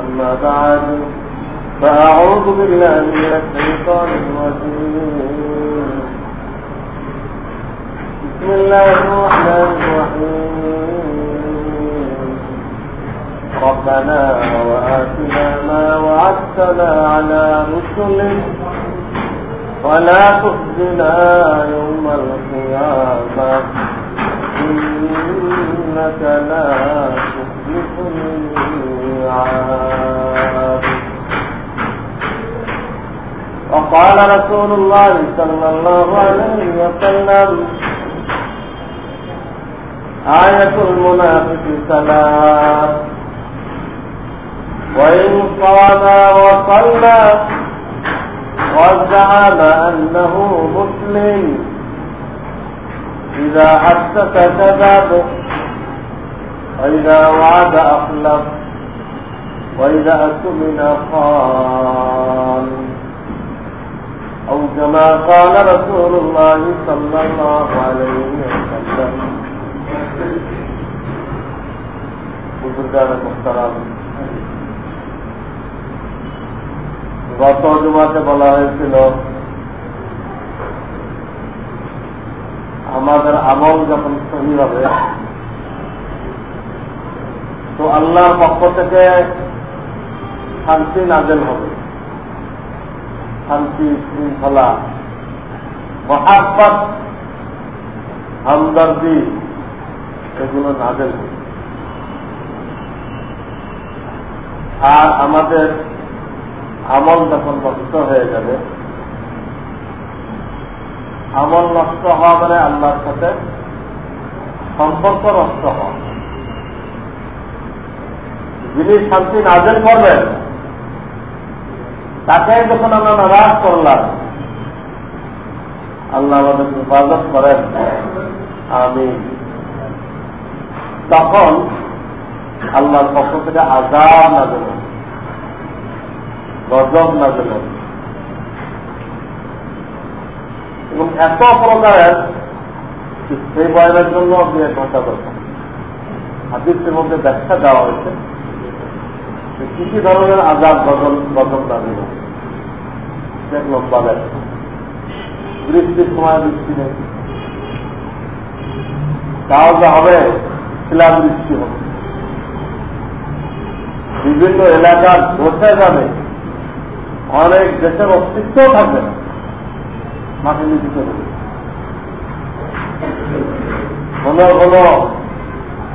أما بعد فأعوذ بالله من الشيطان الرجيم. بسم الله الرحمن الرحيم. ربنا وآتنا ما وعدتنا على رسلك ولا تخزنا يوم القيامة. إنك لا وقال رسول الله صلى الله عليه وسلم آية المنافق ثلاث وإن صام وصلى وزعم أنه مسلم. إذا حدث كذب وإذا وعد أخلف وإذا أتمن خان. أو كما قال رسول الله صلى الله عليه وسلم بزرگان محترم গত জমাতে বলা হয়েছিল আমাদের আমল যখন সহি হবে তো আল্লাহর পক্ষ থেকে শান্তি নাজেল হবে শান্তি শৃঙ্খলা। মহাব্বত, হামদর্দি, এগুলো হবে আর আমাদের আমল যখন নষ্ট হয়ে যাবে, আমল নষ্ট হওয়া মানে আল্লাহর সাথে সম্পর্ক নষ্ট হওয়া। যিনি শান্তি নাজেল করবেন তাকে যখন আমরা নারাজ করলাম আল্লাহ আমাদের হেফাজত করেন। আমি তখন আল্লাহর পক্ষ থেকে আজাব না দেবেন গজব না দেবেন এবং এত প্রকারের সেই বয়নের জন্য আপনি এক ঘণ্টা দরকার হাদিসের মধ্যে ব্যাখ্যা দেওয়া হয়েছে। কি কি ধরনের আজাদ গজল গজব না দেবেন এক লম্বা বৃষ্টির সময় বৃষ্টি নেই। তাও যা হবে, শিলা বৃষ্টি হবে। বিভিন্ন এলাকার বসে যাবে। অনেক দেশের অস্তিত্ব থাকবে না। মাটি কোন কোন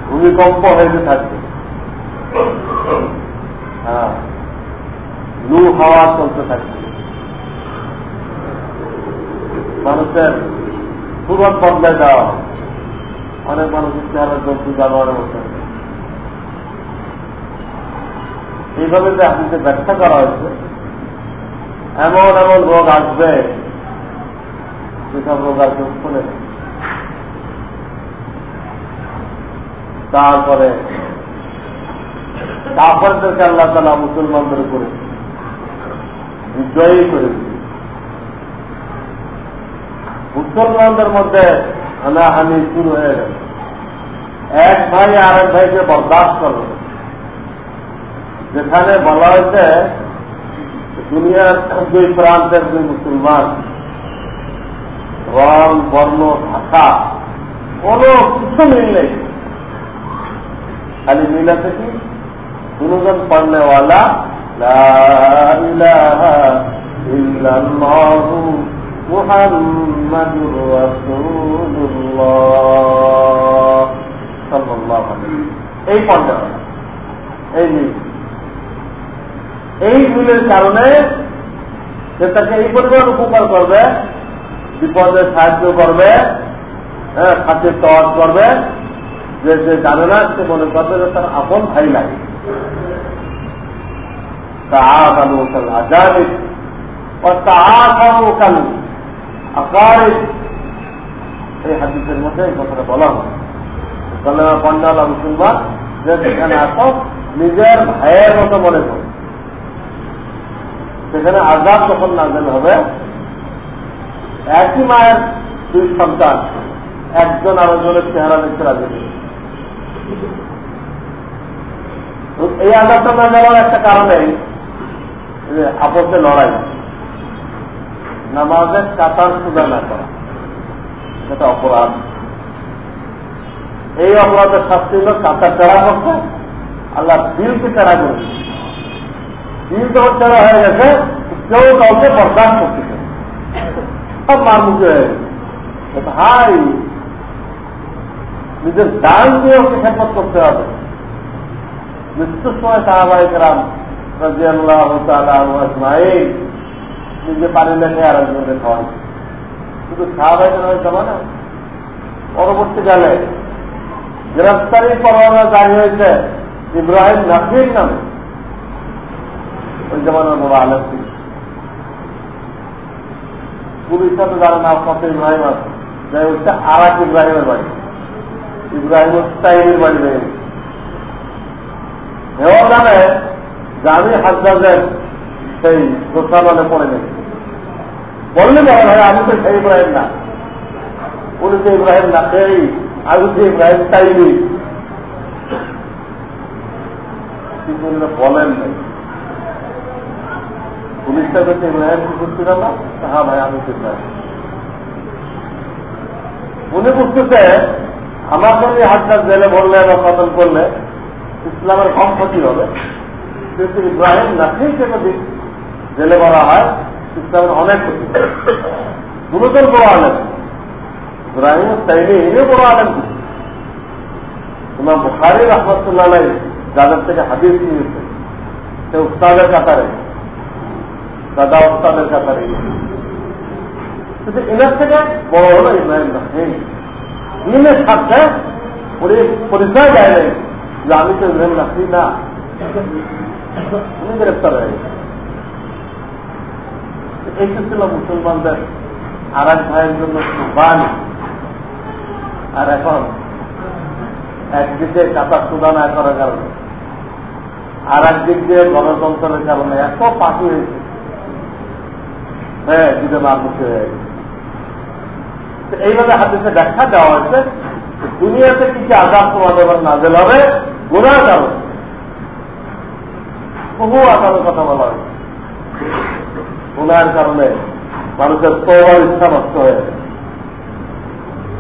ভূমিকম্প হয়েছে থাকবে। লু হাওয়া চলতে থাকবে মানুষের পুরন বদলায় দেওয়া অনেক মানুষের চেহারা জন্তু জানোয়ারের মতো এইভাবে যে আপনি ব্যাখ্যা করা হয়েছে, এমন এমন রোগ আসবে, যেসব রোগ আসবে শুনে তারপরে কাফারদেরকে আল্লাহ তালা মুসলমানদের উপরে বিজয়ী করে মুসলমানদের মধ্যে হানাহানি শুরু হয়ে গেল। এক ভাই আর এক ভাইকে বরদাস্ত করবে যেখানে বলা হয়েছে, দুনিয়ার দুই প্রান্তের দুই মুসলমান, রং, বর্ণ, ভাষা, কোন কিছু মিল নেই। খালি মিল আছে কি? দুজন পড়নেওয়ালা এই পর্যায়ে কারণে সে তাকে এই পরিমাণ উপকার করবে, বিপদে সাহায্য করবে হ্যাঁ খাদ্যের তওয়াজ করবে। যে যে জানে না, সে মনে করবে যে তার আপন ভাই লাগে পঞ্জাব মুসলমান, যে সেখানে আসো, নিজের ভাইয়ের মতো মনে করো। সেখানে আজাদ যখন নাজেল হবে, একই মায়ের দুই সন্তান, একজন আরেকজনের চেহারা দেখতে রাজি এই আজাদটা না যাওয়ার একটা কারণে আপসে লড়াই। নামাজের কাতার সুদা না করা। সেটা অপরাধ। এই অপরাধের শাস্তি হল কাতার টেরা করছে, আল্লাহ দিলকে টেরা করেছে দিল যখন টেরা হয়ে গেছে, কেউ কাউকে বরদাস্ত করতেছে সব গেছে। হাই নিজের দান দিয়ে ওকে খেদমত করতে হবে। মৃত্যুর সময় সাহাবাই গ্রাম নিজে পানি লেখে আর একজনকে খাওয়ান শুধু সাহাবাই গ্রামের জমানা পরবর্তীকালে গ্রেফতারি পরোয়ানা জারি হয়েছে ইব্রাহিম নাফির নামে। ওই জমানার বড় আলেম পুলিশ সাথে যারা নাম কত ইব্রাহিম আছে। যাই হচ্ছে আর এক ইব্রাহিমের বাড়ি। ইব্রাহিম তাইমের বাড়ি হয়ে হেও জানে যে আমি হাজার সেই দোষালনে পড়ে গেছি। বললে বলে ভাই, আমি তো সেই ইব্রাহিম না। উনি তো ইব্রাহিম না, সেই আমি তো ইব্রাহিম তাইমি কিন্তু বলেন নাই। পুলিশটা কাছে ইব্রাহিম কি করছিলাম না? হ্যাঁ ভাই, আমি তো উনি বুঝতেছে আমাকে এই হাতটা জেলে বললে বা কতল করলে ইসলামের কম ক্ষতি হবে। কিন্তু ইব্রাহিম নাকেই যদি জেলে বলা হয়? ইসলামের অনেক ক্ষতি। দুজন বড় আলেন ইব্রাহিম তাইনি ইনিও বড় আলেন তোমার বুখারি রহমতুল্লাহ যাদের থেকে হাদিস নিয়েছে সে উস্তাদের কাতারে। দাদা উস্তাদের কাতারে। কিন্তু এনার থেকে বড় হলো ইব্রাহিম রাহিম দিনের সাথে পরিচয় দেয় নাই। যে আমি তো ইব্রাহিম না? উনি গ্রেপ্তার হয়ে ছিল মুসলমানদের আর এক ভাইয়ের জন্য আর এখন একদিকে কাতার সুদা না করার কারণে, আর একদিক দিয়ে গণতন্ত্রের কারণে এত পাখি হয়েছে। হ্যাঁ মার মুখে হয়ে গেছে। এইভাবে হাদিসে ব্যাখ্যা দেওয়া হয়েছে দুনিয়াতে কি কি আজাদ তোমাদের নাজেল হবে? গোনার কারণ। বহু আজাদের কথা বলা হয়েছে গুনার কারণে মানুষের তোবার ইচ্ছা নষ্ট হয়ে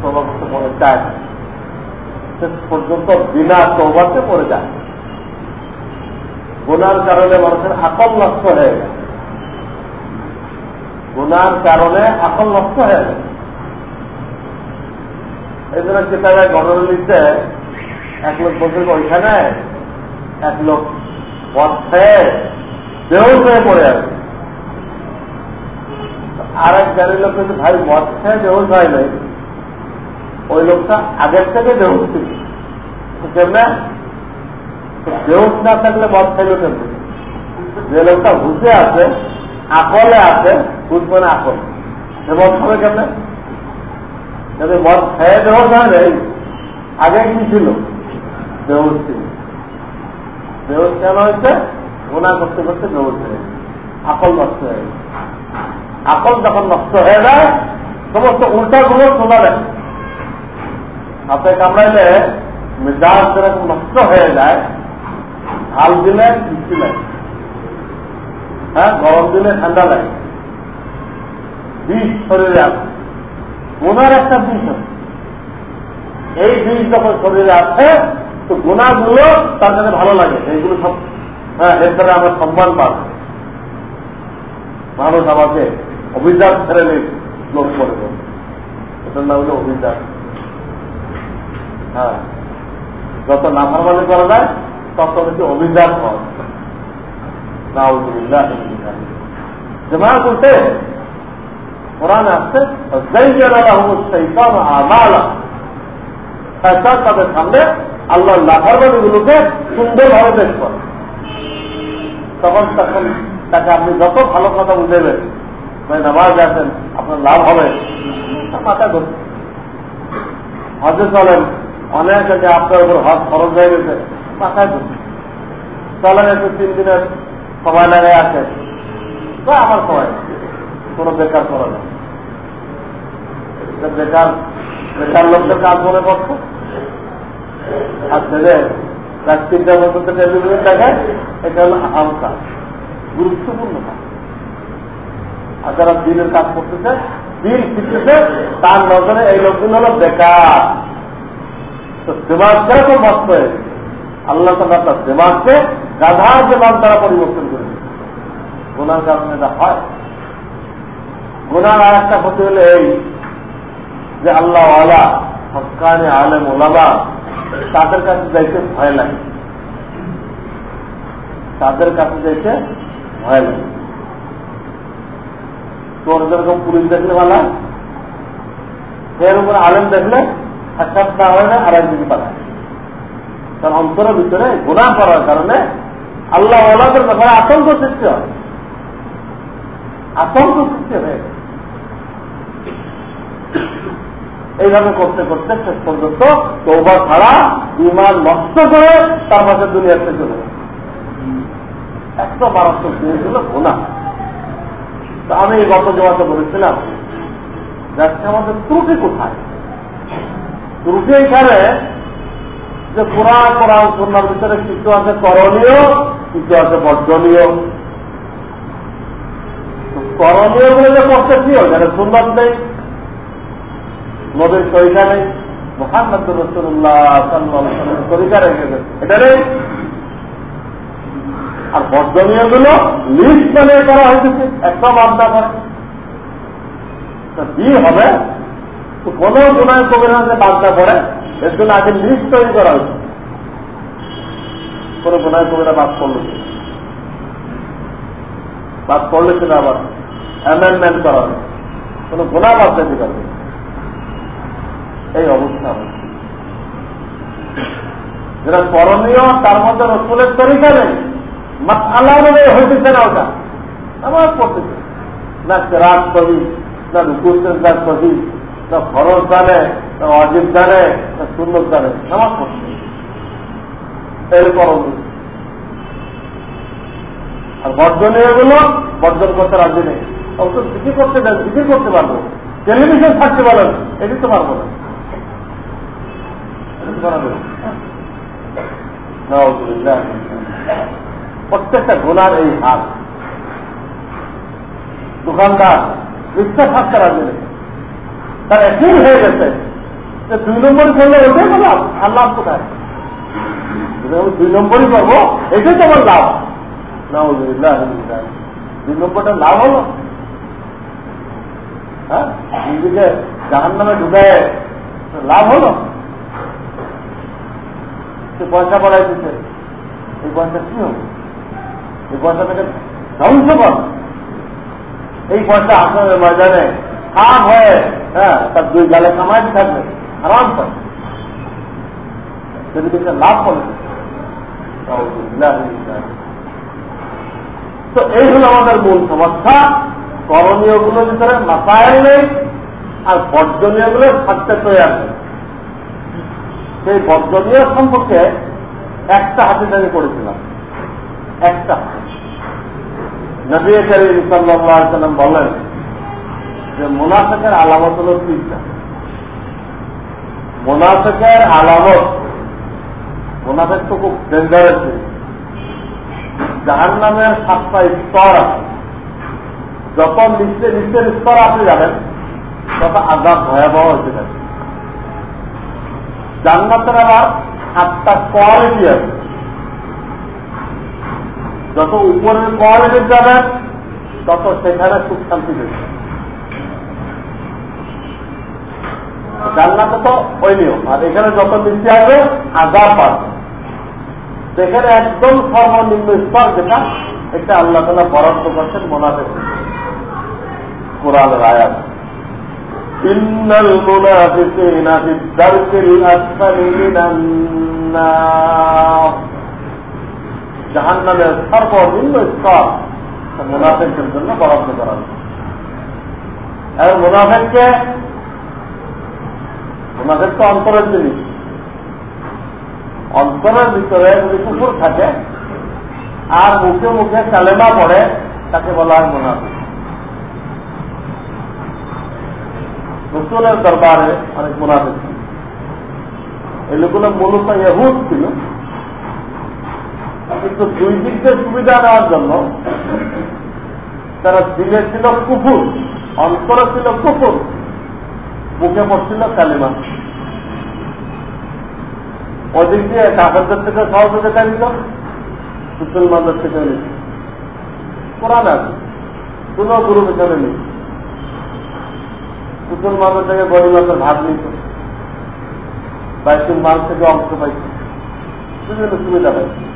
তোবা করতে মনে শেষ পর্যন্ত বিনা তোবাতে পড়ে যায়। গুনার কারণে মানুষের আকল নষ্ট হয়ে যায়। গুনার কারণে আকল নষ্ট হয়ে যায়। এই জন্য কিতাবে গণলিতে এক লোক বলছে, ওইখানে এক লোক পথ দেহ হয়ে পড়ে আছে। আর এক গাড়ির লোক কিন্তু ভাই মদ খেয়ে দেহ হয় নাই। ওই লোকটা আগের থেকে দেহ ছিল। দেহ না থাকলে মদ খাইল কেমনে? যে লোকটা হুসে আছে, আকলে আছে বুঝবে না আকল। সে মদ খাবে কেমনে? যদি মদ খেয়ে দেহ হয় নাই, আগে কি ছিল? কেন করতে করতে আকল নষ্ট হয়ে আকল যখন নষ্ট হয়ে যায়, সমস্ত উল্টা গুলো শোনা দেয় হাতে কামড়াইলে মেজাজ যেরকম নষ্ট হয়ে যায় ঝাল দিলে বৃষ্টি লাগে। হ্যাঁ গরম দিলে ঠান্ডা লাগে। বিষ শরীরে আছে ওনার একটা বিষ আছে। এই বিষ যখন শরীরে আছে তো গুণাগুলো তার কাছে ভালো লাগে, এইগুলো সব হ্যাঁ এর দ্বারা আমরা সম্মান পাবো। মানুষ আমাকে অভিযান ছেড়ে নেই লোক করে। এটার নাম হলো অভিযান হ্যাঁ যত নাফারমানি করা যায়, তত বেশি অভিযান হয়। জমা করতে কোরআন আসছে তাদের সামনে আল্লাহ লাফারবানি গুলোকে সুন্দরভাবে পেশ করে। তখন তখন তাকে আপনি যত ভালো কথা বুঝেবেন মানে নামাজ আছেন, আপনার লাভ হবে। মাথা করছে হজে চলেন, অনেক আছে আপনার উপর হজ খরচ হয়ে গেছে মাথায় করছে চলেন একটু তিন দিনের সময় লাগে আছে। আমার সময়। কোনো বেকার করা নেই বেকার বেকার লোকদের কাজ মনে করছে? যারা দিনের কাজ করতেছে, দিন শিখতেছে তার নজরে এই লোকগুলো হলো বেকার। তো তো আল্লাহ তার দেমাগকে গাধার দেমাগ তারা পরিবর্তন করে গোনার কারণে এটা হয়। গোনার আর একটা ক্ষতি হলে এই যে আল্লাহ আলা হকানে আলেম, ওলামা তাদের কাছে যাইতে ভয় লাগে। তাদের কাছে যাইতে ভয় লাগে। তোর যেরকম পুলিশ দেখলে ভালো এর উপর আলেম দেখলে সাক্ষাৎ না হয় না আর একদিকে পালায় কারণ অন্তরের ভিতরে গুণা করার কারণে আল্লাহ ওলাদের ব্যাপারে আতঙ্ক সৃষ্টি হয়। আতঙ্ক সৃষ্টি হয়ে। এইভাবে করতে করতে শেষ পর্যন্ত তৌবা ছাড়া ইমান নষ্ট করে তার পাশে দুনিয়াতে চলে একটা মারাত্মক জিনিস হল গোনা আমি গত জমাতে বলেছিলাম, যাচ্ছে আমাদের ত্রুটি কোথায়? ত্রুটি এখানে যে পুরা কোরআন সন্ন্যার ভিতরে কিছু আছে করণীয়, কিছু আছে বর্জনীয়। করণীয় বলে যে করতে কি হয়? সুন্দর নেই। নবীর তরিকা নেই মোহাম্মদ রসুল্লাহ তরিকা রেখে এটা নেই। আর বর্জনীয়গুলো লিস্ট মানে করা হয়েছে। একটা মামলা করে বিয়ে হবে? কোন গুণায় কবিরাজে বার্তা পড়ে এর জন্য আগে লিস্ট তৈরি করা হয়েছে। কোন গুণায় কবিরা বাদ করল বাদ করলে সেটা আবার অ্যামেন্ডমেন্ট করা হবে কোন গুণা বাদ দিতে পারবে এই অবস্থা যেটা করণীয়, তার মধ্যে রসুলের তরিকা নেই। আল্লাহ হইতেছে না ওটা। আমার পড়তেছে। না রাত কবি না রুকুর কবি না ফরজ জানে, না অজিত জানে, না সুন্দর জানে, নামাজ পড়ছে এর করণীয়। আর বর্জনীয়গুলো বর্জন করতে রাজি নেই। অবশ্য জিকির করতে জিকির করতে পারব। টেলিভিশন থাকতে পারেন এটি তো পারব না। প্রত্যেকটা গোনার এই হাত দোকানদার বিশ্বাস হাত করা যাবে তার একদিন হয়ে গেছে যে দুই নম্বর করলে ওটাই তো লাভ, আর লাভ কোথায়? দুই নম্বরই করব, এটাই তো আমার লাভ। দুই নম্বরটা লাভ হলো। হ্যাঁ? নিজেকে জাহান নামে ঢুকায় লাভ হলো। সে পয়সা বাড়াই দিচ্ছে এই পয়সা কি হবে? এই পয়সা থেকে ধ্বংস কর। এই পয়সা আসলে ময়দানে খাম হয়ে হ্যাঁ তার দুই গালে কামাইতে থাকবে আরাম করে। যদি কিছু লাভ করে। তো এই হলো আমাদের মূল সমস্যা। করণীয়গুলোর ভিতরে মাথায় নেই আর বর্জনীয়গুলো থাকতে তৈরি সেই বর্জনীয় সম্পর্কে একটা হাতে আমি পড়েছিলাম একটা। নবী করিম সাল্লাম বলেন যে, মোনাফেকের আলামত হল তিনটা। মোনাফেকের আলামত, মোনাফেক তো খুব ডেঞ্জারাস জাহান নামের সাতটা স্তর আছে। যত নিচে, নিচের স্তর আপনি যাবেন, তত আজাদ ভয়াবহ হতে থাকে জান্নাতের আবার সাতটা কোয়ালিটি আছে। যত উপরের কোয়ালিটি যাবেন তত সেখানে সুখ শান্তি দেবে জান্নাতে তো ওই নিয়ম। আর এখানে যত নিচে আসবে, আজাব পাবে। সেখানে একদম সর্বনিম্ন স্তর যেটা, এটা আল্লাহ তালা বরাদ্দ করছেন মোনাফের কোরআনের আয়াত। إن المنافقين في الدرك الأسفل من النار জাহান্নামের সর্বনিম্ন স্তর মুনাফেকের জন্য বরাদ্দ করা এবং মুনাফেককে মুনাফেক তো অন্তরের জিনিস অন্তরের ভিতরে যদি কুকুর থাকে আর মুখে মুখে কালেমা পড়ে তাকে বলা হয় মুনাফিক রসুলের দরবারে অনেক মুনাফিক ছিল। এই লোকগুলো মূলত এহুদ ছিল। কিন্তু দুই দিক দিয়ে সুবিধা নেওয়ার জন্য তারা দিলে ছিল কুকুর অন্তরে ছিল কুকুর মুখে পড়ছিল কালিমা। ওদিক দিয়ে কাগজের থেকে সহযোগিতা নিল মুসলমানদের থেকে কোরআন আছে, কোন গুরু পেছনে নেই। মুসলমানদের থেকে গরিবের ভাগ নিত বাইশুল মাল থেকে অংশ পাইছে। বিভিন্ন সুবিধা পাইছে।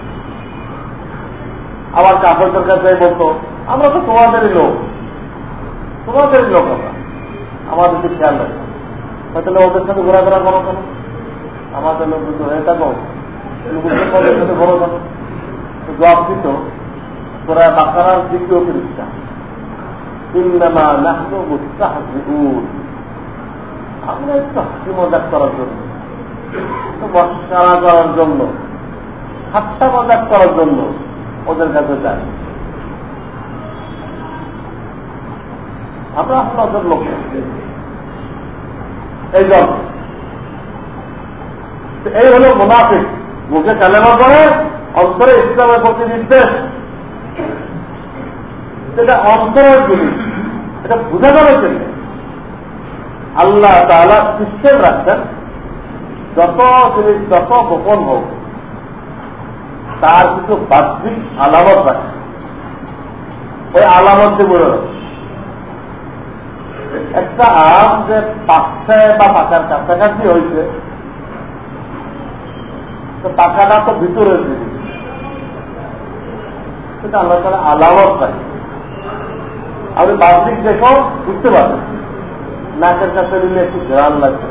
আবার কাপড়ের কাছে বলতো, আমরা তো তোমাদেরই লোক। তোমাদেরই লোক আমরা। আমাদেরকে খেয়াল রাখো। তাহলে ওদের সাথে ঘোরাফেরা করো কেন আমাদের লোক দুটো হয়ে থাকো বড় কেন জবাব দিত, তোরা বাকারার দ্বিতীয় আমরা একটু হাসি মজাক করার জন্য। মস্কারা করার জন্য ঠাট্টা মজাক করার জন্য ওদের কাছে যাই। আমরা আপনাদের লোক এই জন্য এই হল মুনাফিক। মুখে কালেমা করে অন্তরে ইসলামের প্রতি নির্দেশ। সেটা অন্তরের জিনিস। এটা বোঝা যাবে কেন? আল্লাহ তালা সিস্টেম রাখছেন, যত জিনিস, যত গোপন হোক, তার কিছু বাহ্যিক আলামত রাখে। ওই আলামত দিয়ে বলে একটা আম যে পাকছে বা পাকার কাছাকাছি হয়েছে, তো পাকাটা তো ভিতরে জিনিস। সেটা আল্লাহ তালা আলামত রাখে। আপনি বাহ্যিক দেখো বুঝতে পারবেন। নাকের কাছে দিলে একটু গ্রাম লাগবে।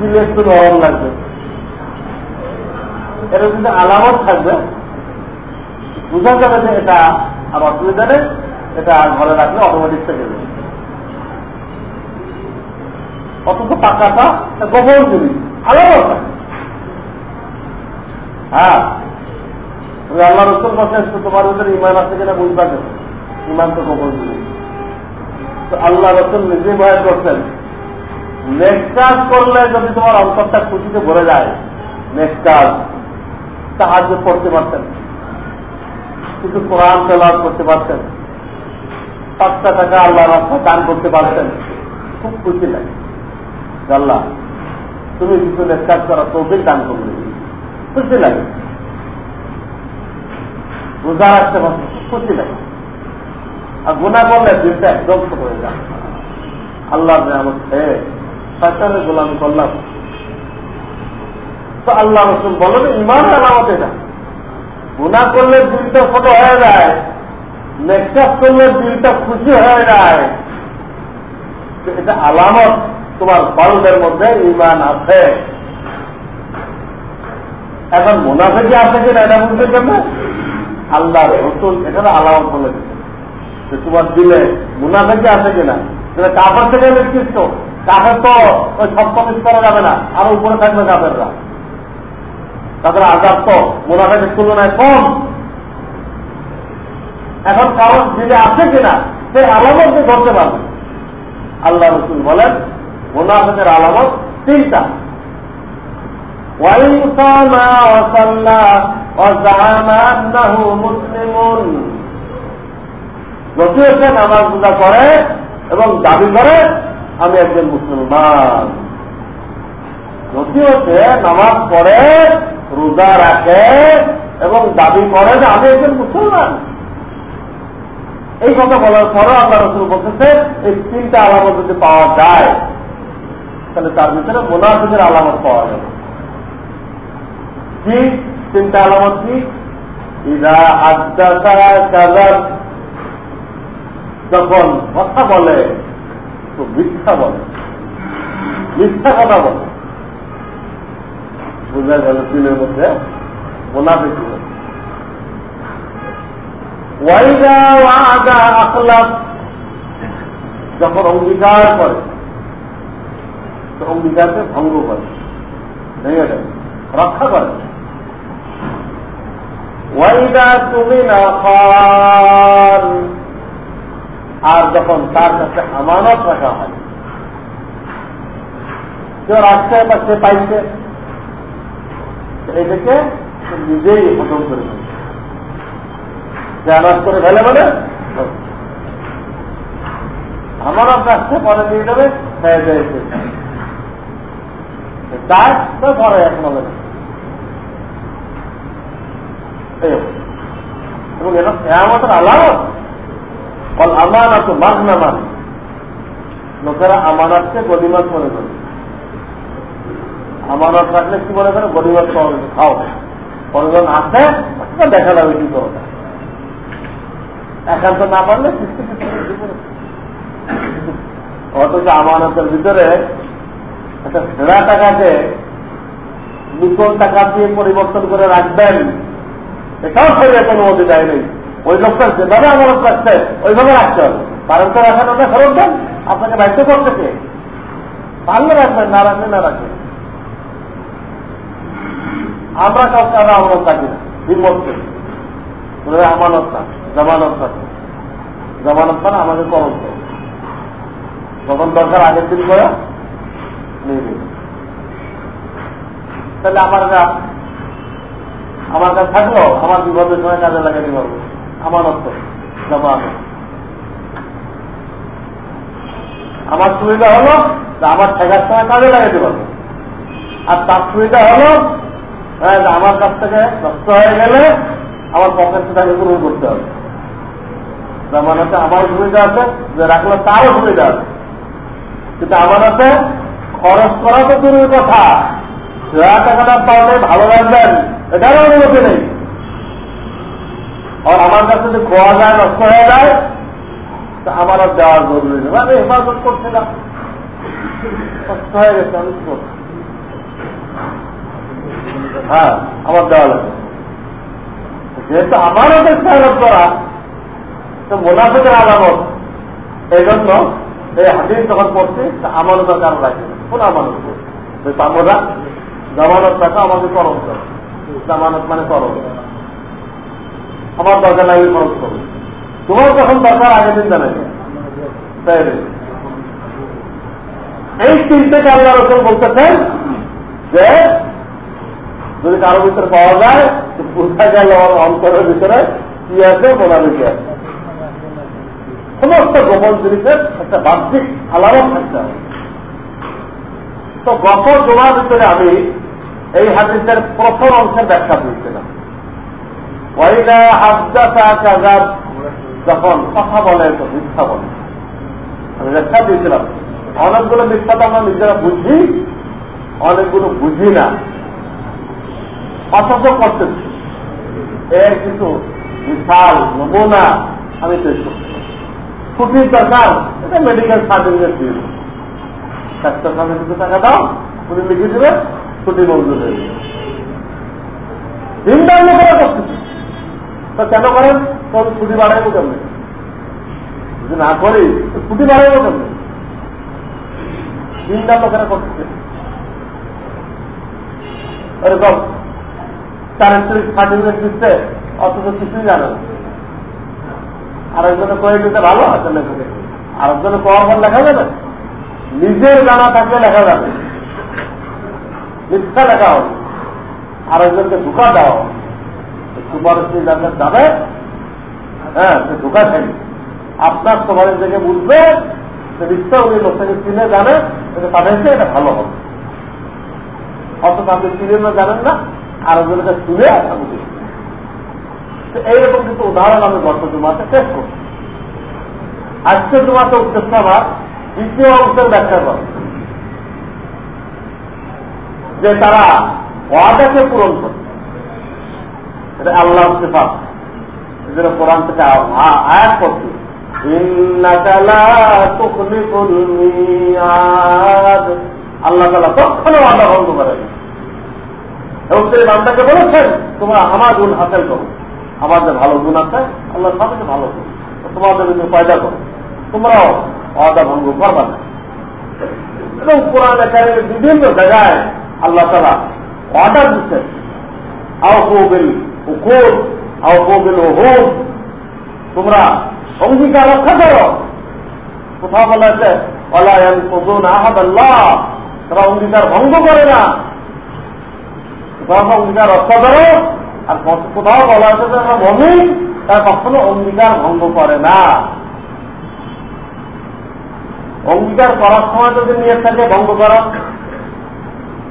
দিলে একটু নরম লাগবে। এটা যদি আলামত থাকবে। বোঝা যাবে যে এটা আর অসুবিধা এটা ঘরে রাখলে অটোমেটিক থেকে যাবে। অথচ পাকাটা গোপন জিনিস, আলামত হ্যাঁ। আল্লাহ রসুল বসে তোমার ভিতরে ইমান আছে কিনা বুঝবা কেন ইমান তো গোপন জিনিস। আল্লাহ রসুল নিজে বয়ান করছেন নেক্সট কাজ করলে যদি তোমার অন্তরটা খুশিতে ভরে যায় নেক্সট কাজ সাহায্য করতে পারতেন কিছু কোরআন তেলাভ করতে পারতেন। পাঁচটা টাকা আল্লাহ রাস্তা দান করতে পারতেন। খুব খুশি লাগে। আল্লাহ, তুমি কিছু কাজ করা তৌফিক দান করবে। খুশি লাগে। রোজা রাখতে পারছে খুশি লাগে। আর গুণা করলে দিনটা একদম ছোট হয়ে যায়। আল্লাহ আমার খেয়ে শয়তানের গোলামি করলাম। তো আল্লাহ রসুল বলেন ইমান আলামত এটা। গুণা করলে দিলটা ছোট হয়ে যায় নেকটাস করলে দিলটা খুশি হয়ে যায়। এটা আলামত তোমার বালুদের মধ্যে ইমান আছে। এখন মুনাফেকি আছে কিনা এটা বুঝতে পারবে আল্লাহ রসুল এখানে আলামত বলে দিচ্ছে যে তোমার দিলে মুনাফেকে আছে কিনা? কাপড় থেকে নিকৃষ্ট। কাপড় তো ওই সপ্তম স্তরে যাবে না, আর উপরে থাকবে কাপেররা তাদের আজাদ তো মুনাফেকের তুলনায় কম। এখন কারণ দিলে আছে কিনা, সে আলামত যে ধরতে পারবে। আল্লাহ রসুল বলেন মুনাফেকের আলামত তিনটা। ওয়াইসামা অসাল্লাহ অজাহামা মুসলিমুন। যদিও সে নামাজ পূজা করে এবং দাবি করে আমি একজন মুসলমান। যদিও সে নামাজ পড়ে, রোজা রাখে এবং দাবি করে যে আমি একজন মুসলমান। এই কথা বলার পরও আমরা রসুল বলতেছে এই তিনটা আলামত যদি পাওয়া যায়, তাহলে তার ভিতরে মোনাফিদের আলামত পাওয়া যাবে। কি? তিনটা আলামত কি? ইরা কাজার যখন কথা বলে, তো মিথ্যা বলে। মিথ্যা কথা বলে। বোঝা গেল তিনের মধ্যে মোনাফিক ওয়াইদা যখন অঙ্গীকার করে, তো অঙ্গীকারকে ভঙ্গ করে, ভেঙে দেয়, রক্ষা করে। ওয়াইদা তুমি না আর যখন তার কাছে আমানত রাখা হয়, কেউ রাখছে বা সে পাইছে এটাকে নিজেই হজম করে ফেলছে জানাজ করে ফেলে মানে আমানত রাখছে পরে দিয়ে দেবে তার তো পরে এক হবে না এবং এটা কেয়ামতের আলামত ফল আমানত মাগনা মান লোকেরা আমানতকে গদিমাত মনে করে। আমানত রাখলে কি মনে করে? গদিমাত পাওয়া খাও। পরিজন আছে দেখা যাবে কি করো। একান্ত না পারলে অথচ আমানতের ভিতরে একটা সেরা টাকাকে নতুন টাকা দিয়ে পরিবর্তন করে রাখবেন। এটাও শরীরে কোনো দেয় নেই। ওই লোকটা যেভাবে আমানত রাখছে ওইভাবে রাখতে হবে। কারণ তো রাখেন ওটা ফেরত দেন, আপনাকে বাধ্য করতে কে পারলে রাখবেন, না রাখলে না রাখবেন। আমরা কাউকে আমরা আমানত রাখি না, হিম্মত করি। আমানত না জামানত না জামানত মানে আমাদের করণ করে যখন দরকার আগের দিন করে, নিয়ে তাহলে আমার আমার কাছে থাকল আমার বিপদের সময় কাজে লাগাতে পারব। আমার সুবিধা হলো আমার ঠেকার সময় কাজে লাগাতে পারব। আর তার সুবিধা হলো হ্যাঁ আমার কাছ থেকে নষ্ট হয়ে গেলে আমার পকেট তাকে পূরণ করতে হবে। জামানাতে আমার সুবিধা আছে, যে রাখলে তারও সুবিধা আছে। কিন্তু আমার হাতে খরচ করা তো দূরের কথা। টাকাটা পাওয়ালে ভালো রাখবেন এটারও অনুমতি নেই। আর আমার কাছে যদি খোয়া যায় নষ্ট হয়ে যায় তা আমার আর দেওয়ার জরুরি নেই আমি হেফাজত করছিলাম নষ্ট হয়ে গেছে আমি হ্যাঁ আমার দেওয়া লাগে যেহেতু আমার ওদের খেয়ালত করা তো মোনাফেকের আলামত এই জন্য এই হাদিস যখন পড়ছি আমানতের কারণ লাগে কোন আমানত আমরা জামানত টাকা আমাকে করণ করে জামানত মানে করণ আমার দরকার লাগবে খরচ করবে। তোমার যখন দরকার, আগের দিন জানাই তাই এই তিনটে আল্লাহ রসুল বলতেছেন যে, যদি কারও ভিতরে পাওয়া যায় বোঝা গেল অন্তরের ভিতরে কি আছে মোনাবিকি আছে। সমস্ত গোপন জিনিসের একটা বাহ্যিক আলামত থাকতে হবে। তো গত জমার ভিতরে আমি এই হাদিসের প্রথম অংশের ব্যাখ্যা দিয়েছিলাম। যখন কথা বলে, তো মিথ্যা বলে। আমি ব্যাখ্যা দিয়েছিলাম। অনেকগুলো মিথ্যা তো আমরা নিজেরা বুঝি, অনেকগুলো বুঝি না। অথচ করতেছি এর কিছু বিশাল নমুনা আমি পেশ করছি। দরকার, এটা মেডিকেল সার্টিফিকেট দিয়ে স্বাস্থ্য সার্টিফিকেট টাকা দাও, উনি লিখে দেবে ছুটি মঞ্জুর হয়ে দিনটা করতেছে তো কেন করেন তখন ছুটি বাড়াইবো কেমন? যদি না করি, তো ছুটি বাড়াইবো কেমন? দিনটা লোকেরা করতেছে। এরকম চারিত্রিক সার্টিফিকেট দিচ্ছে, অথচ কিছুই জানে না। আরেকজনে কয়ে দিতে ভালো আছে লেখকে আরেকজনে কওয়ার পর লেখা যাবে? নিজের জানা থাকলে লেখা যাবে। মিথ্যা লেখা হবে। আরেকজনকে ধোকা দেওয়া সুপারিশ যাদের যাবে হ্যাঁ সে ধোকা খাই আপনার সুপারিশ থেকে বুঝবে যে মিথ্যা উনি লোকটাকে চিনে জানে তাদেরকে এটা ভালো হবে। অথচ আপনি চিনেন জানেন না আর ওগুলোকে শুনে আমি এইরকম কিছু উদাহরণ আমি গত জুমাতে শেষ করছি। আজকে জুমাতে উদ্দেশ্য আমার, দ্বিতীয় অংশের ব্যাখ্যা করে। যে তারা ওয়াদাকে পূরণ করে। এটা আল্লাহ সেফা এদের কোরআন থেকে আয়াত আল্লাহ ওয়াদা ভঙ্গ করে এবং বলেছেন, তোমরা আমার গুণ হাসিল করো। আমার যে ভালো গুণ আছে, আল্লাহ ভালো করো তোমাদের যদি পয়দা করো। তোমরাও ওয়াদা ভঙ্গ করবা না। এবং কোরআন এখানে বিভিন্ন জায়গায় আল্লাহ তালা অর্ডার দিচ্ছেন আও আউবিল ওহুদ তোমরা অঙ্গীকার রক্ষা করো। কোথাও বলা আছে অলায়ন ফজুন আহাদ তারা অঙ্গীকার ভঙ্গ করে না। কোথাও অঙ্গীকার রক্ষা করো। আর কোথাও বলা আছে যে মমিন তার কখনো অঙ্গীকার ভঙ্গ করে না। অঙ্গীকার করার সময় যদি নিয়ে থাকে ভঙ্গ করা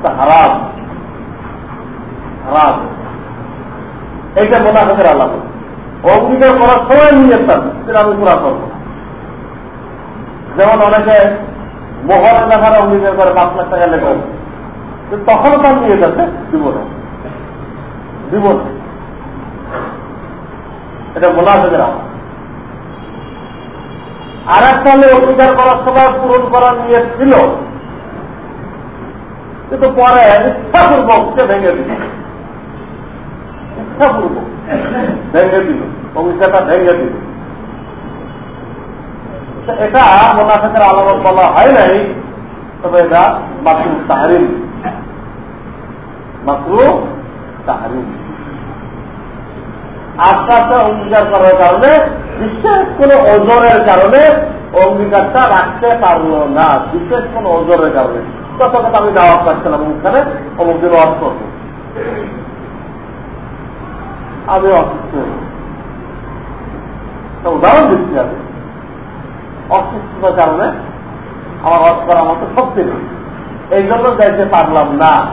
হারাম। হারাম। এইটা মোনাফেকের আলাদা অঙ্গীকার করার সময় নিয়ে সেটা আমি পুরা করব। যেমন অনেকে মোহরের ব্যাপারে অঙ্গীকার করে পাঁচ লাখ টাকা লেখা তখনও তার নিয়ে যাচ্ছে দিব না দিব না এটা মোনাফেকের আলাদা আর একটা হলে অঙ্গীকার করার সময় পূরণ করার নিয়ে ছিল, কিন্তু পরে ইচ্ছাপূর্বক সে ভেঙে দিল ইচ্ছাপূর্বক ভেঙে দিল। অঙ্গীকারটা ভেঙে দিল। এটা মোনাফেকের আলামত বলা হয় নাই, তবে এটা মাত্র তাহারিম। মাত্র তাহারিম। অঙ্গীকার করার কারণে, বিশেষ কোন ওজনের কারণে অঙ্গীকারটা রাখতে পারল না। বিশেষ কোন ওজনের কারণে। কত কথা আমি দাওয়াত পাচ্ছিলাম ওখানে অমুক দিন অর্থ আমি অসুস্থ। উদাহরণ দিচ্ছি আমি। অসুস্থতার কারণে আমার অর্থ করার মতো শক্তি নেই। এই জন্য যাইতে পারলাম না।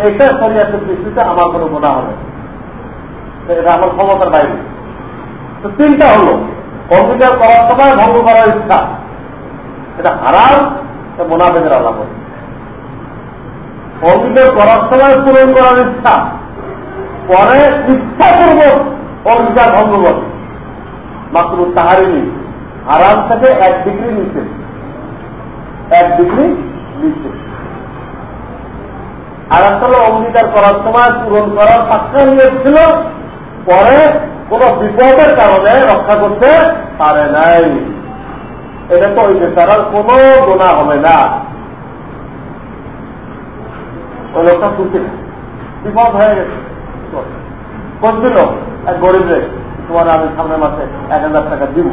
এটা শরিয়াতের দৃষ্টিতে আমার কোনো গোনা হবে এটা আমার ক্ষমতার বাইরে। তো তিনটা হলো অঙ্গীকার করার সময় ভঙ্গ করার ইচ্ছা। এটা হারাম মোনাফেকের আলামত। অঙ্গীকার করার সময় পূরণ করার ইচ্ছা। পরে ইচ্ছাপূর্বক অঙ্গীকার ভঙ্গ করে মাত্র তাহারিনি হারাম থেকে এক ডিগ্রি নিচে। এক ডিগ্রি নিচে। আর আসলে অঙ্গীকার করার সময় পূরণ করার পাক্কা নিয়ে ছিল। পরে কোন বিপদের কারণে রক্ষা করতে পারে নাই। এটা তো ওই বেচারার কোন গোনা হবে না। ওই লোকটা খুশি বিপদ হয়ে গেছে। করছিল এক গরিব রে, তোমার আমি সামনের মাসে এক হাজার টাকা দিব।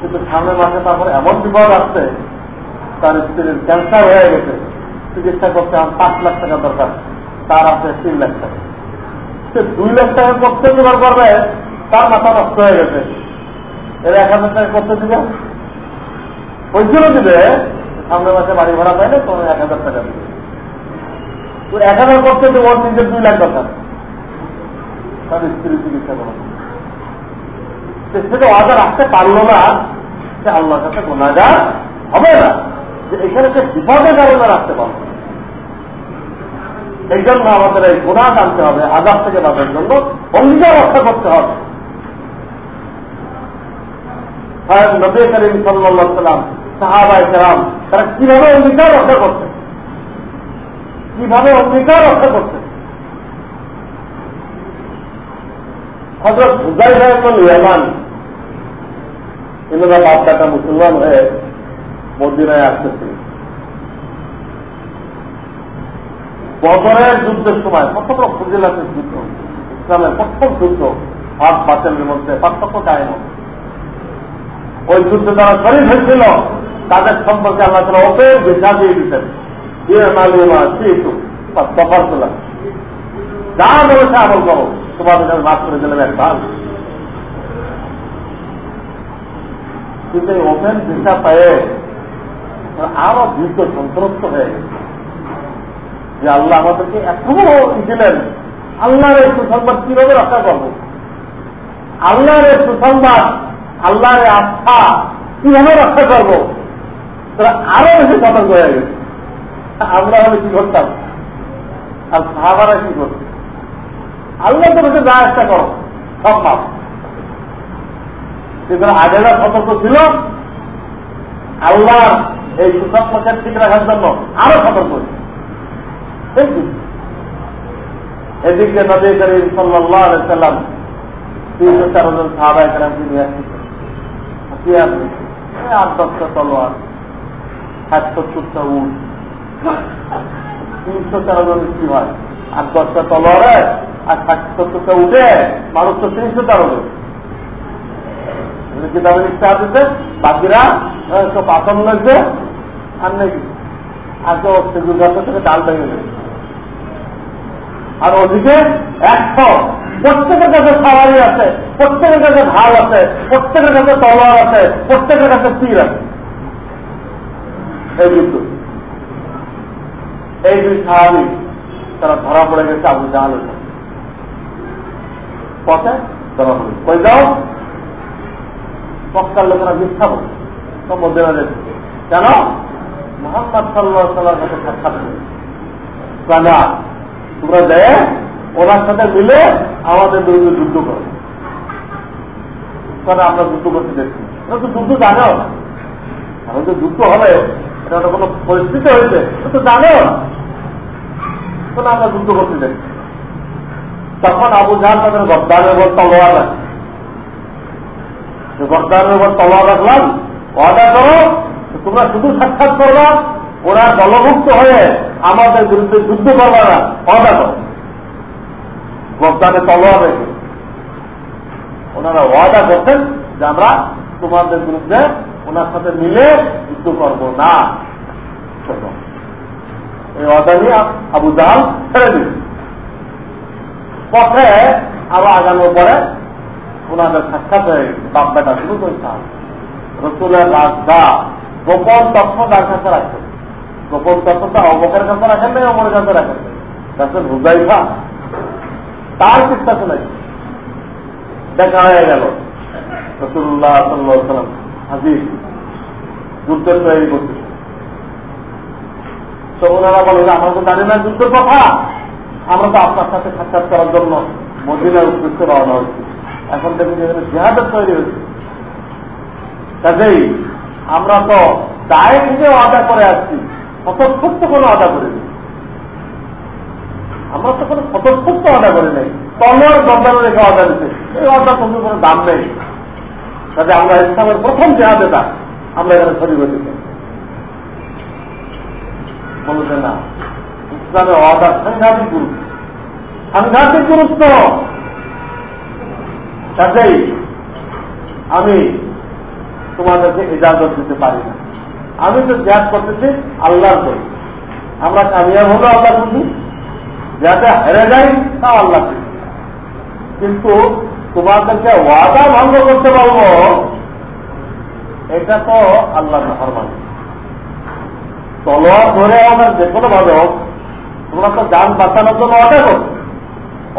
কিন্তু সামনের মাসে তারপরে এমন বিপদ আসছে, তার স্ত্রীর ক্যান্সার হয়ে গেছে। চিকিৎসা করতে আমার পাঁচ লাখ টাকা দরকার, তার আছে তিন লাখ টাকা। সে দুই লাখ টাকা করতে জোগাড় করবে, তার মাথা নষ্ট হয়ে গেছে। এর এক হাজার টাকা করতে দিবে? ওই জন্য দিবে সামনের মাসে বাড়ি ভাড়া পাই না তোমার এক হাজার টাকা দিবে। এক হাজার করতে দেবো ওর নিজের দুই লাখ দরকার তার স্ত্রী চিকিৎসা করা। সেটা ওয়াদা রাখতে পারল না। সে আল্লাহর কাছে গোনাগার হবে না। যে এখানে সে বিপদের কারণে রাখতে পারবে এই জন্য আমাদের এই গোনা জানতে হবে আজাদ থেকে বাঁচার জন্য অঙ্গীকার রক্ষা করতে হবে। নবী করিম সাল্লাম সাহাবাই সালাম তারা কীভাবে অঙ্গীকার রক্ষা করছে? কীভাবে অঙ্গীকার রক্ষা করছে? হজরত হুজাই সাহেব ইয়ামান এনারা বাচ্চাটা মুসলমান হয়ে মদিনায় আসতেছে বদরের যুদ্ধের সময় কত বড় ফজিলাতের যুদ্ধ, ইসলামের প্রথম যুদ্ধ হাত বাতিলের মধ্যে পার্থক্য কায়ন ওই যুদ্ধে যারা শরীর হয়েছিল, তাদের সম্পর্কে আল্লাহ তালা ওপেন ভিসা দিয়ে দিতেন আরও ভীত সন্ত্রস্ত হয়ে যে আল্লাহ আমাদেরকে এত দিলেন, আল্লাহর এই সুসংবাদ কীভাবে রক্ষা করব? আল্লাহর এই সুসংবাদ, আল্লাহর আস্থা কীভাবে রক্ষা করব? তারা আরও বেশি সতর্ক হয়ে গেছে। আমরা হলে কি করতাম? আর সাহাবারা কি করত আল্লাহ তো যা একটা করো, সব মাপ কিন্তু আগেরা সতর্ক ছিল। আল্লাহ এই সুসংবাদকে ঠিক রাখার জন্য আরও সতর্ক এদিকে নদী করিম সাল্লাম তিনশো চারো জন সাহাবায় কালামকে নিয়ে হাতিয়ার আট দশটা তলোয়ার ষাট সত্তরটা উঠ তিনশো তেরো জন হয় আট দশটা তলোয়ারে আর সত্তরটা উঠে মানুষ তো তিনশো তেরো জন। বাকিরা সব আসন লাগছে আর আর আর ওদিকে একশো, প্রত্যেকের কাছে সাওয়ারি আছে, প্রত্যেকের কাছে ঢাল আছে, প্রত্যেকের কাছে তলোয়ার আছে, প্রত্যেকের কাছে তীর আছে। এই যুদ্ধ এই দুই সাহাবি, তারা ধরা পড়ে গেছে আবু জাহালের পথে ধরা পড়ে কই যাও? পক্কার লোকেরা মিথ্যা বলে। সব মধ্যে কেন? মোহাম্মদ সাল্লাহ সাল্লার কাছে সাক্ষাৎ করে তোমরা দেয় ওনার সাথে মিলে আমাদের বিরুদ্ধে যুদ্ধ করো। আমরা যুদ্ধ করতে দেখছি? ওরা তো যুদ্ধ জানো। তো যুদ্ধ হবে। এটা কোনো পরিস্থিতি হয়েছে। তো জানো। তখন আমরা যুদ্ধ করতে দেখছি তখন আবু জাহান তাদের গদ্দারের উপর তলোয়ার রাখে। গদ্দারের উপর তলোয়ার রাখলাম অর্ডার করো তোমরা শুধু সাক্ষাৎ করবা, ওরা দলভুক্ত হয়ে আমাদের বিরুদ্ধে যুদ্ধ করবে না অদা করে। গদ্দানে তলোয়ার রেখে ওনারা ওয়াদা করছেন যে আমরা তোমাদের বিরুদ্ধে ওনার সাথে মিলে যুদ্ধ করব না। এই নিয়ে আবু জাহাল ছেড়ে দিল পথে আরও আগানোর পরে ওনাদের সাক্ষাৎ হয়ে বাপ বেটা শুরু করতে রসুলের রাজদা গোপন তথ্য তার কাছে রাখছেন গোপন তত্ত্বটা অবকের কাছে রাখেন নাই অমরের কাছে রাখেন রাখছেন হুজাইফা তার চিন্তা শোনাই দেখা হয়ে গেল রসুল্লাহ সাল্লাম হাজির যুদ্ধের তৈরি করতে তো ওনারা বলেন আমরা তো জানি না যুদ্ধের কথা। আমরা তো আপনার সাথে সাক্ষাৎ করার জন্য মদিনার উদ্দেশ্যে রওনা হয়েছি। এখন দেখুন যেখানে জেহাদের তৈরি হয়েছে। কাজেই আমরা তো দায় নিজে আদা করে আসছি, স্বতঃস্ফূর্ত কোনো আদা করিনি আমরা তো কোনো স্বতঃস্ফূর্ত আদা করি নাই। তলোয়ার দরদারে রেখে অর্ডার দিতে। এই অর্ডার তোমার কোনো দাম নেই। কাজে আমরা ইসলামের প্রথম জেহাদে আমরা এখানে শরীর হতে বলছে না। ইসলামের অর্ডার সাংঘাতিক গুরুত্ব সাংঘাতিক গুরুত্ব কাজেই আমি তোমাদেরকে ইজাজত দিতে পারি না। আমি তো ত্যাগ করতেছি আল্লাহর করি আমরা কামিয়াব হলো আল্লাহ খুশি যাতে হেরে যাই তা আল্লাহ কিন্তু তোমাদেরকে ওয়াদা ভঙ্গ করতে পারব এটা তো আল্লাহ মানে তলোয়ার ধরে আমাদের যে কোনো ভাবে হোক তোমরা তো যান বাঁচানোর জন্য অর্ডার করো।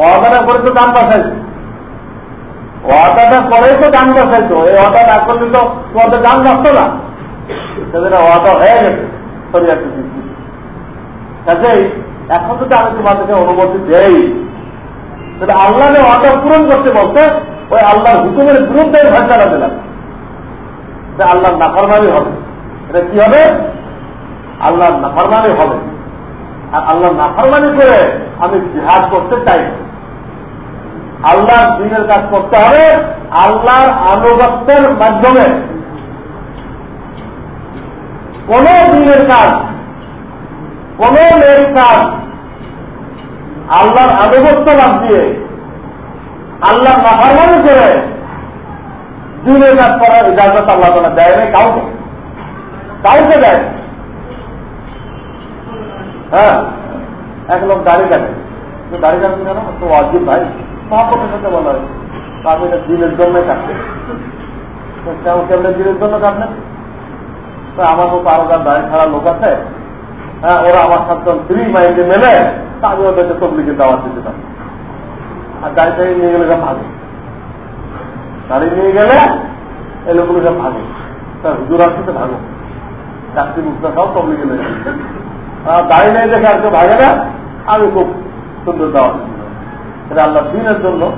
অর্ডার করে তো যান বাঁচাইছো। ওয়াদাটা করেই তো যান বাঁচাইছো। এই অর্ডার না করলে তো তোমাদের যান বাঁচতো না। এখন যদি আমি তোমাদেরকে অনুমতি দেই আল্লাহ ওয়াদা পূরণ করতে বলতে, ওই আল্লাহর হুকুমের বিরুদ্ধে ভাষাটা দিলাম আল্লাহর নাফরমানি হবে। এটা কি হবে? আল্লাহর নাফরমানি হবে। আর আল্লাহ নাফরমানি করে আমি জিহাদ করতে চাই। আল্লাহর দিনের কাজ করতে হবে, আল্লাহর আনুগত্যের মাধ্যমে। কোন দিনের কাজ, কোন মেয়ের কাজ, আল্লাহর আনুগত্য বাদ দিয়ে আল্লাহ নাফারমানি করে দিনের কাজ করার ইজাজত আল্লাহ দেয় না কাউকে। কাউকে দেয় হ্যাঁ এক লোক দাঁড়িয়ে কাটে দাঁড়িয়ে কাটছে কেন? তো অজিব ভাই সাথে বলা হয়েছে আমি এটা দিনের জন্যই দিনের জন্য তো আমার মতো আরও যার দাঁড়িয়ে লোক আছে হ্যাঁ ওরা আমার সাথে ফ্রি মাইন্ডে মেলে তা আমি ওদেরকে তবলিকে দাওয়াত দিতে আর গাড়ি নিয়ে গেলে ভাগে। গাড়ি নিয়ে গেলে এই লোকগুলোকে ভাগে। তার হুজুর আসতে ভাগো। চাকরি খাও তবলিকে লেগে গাড়ি নিয়ে দেখে আর কেউ ভাগে না? আমি খুব সুন্দর দাওয়াত এটা আল্লাহ দিনের জন্য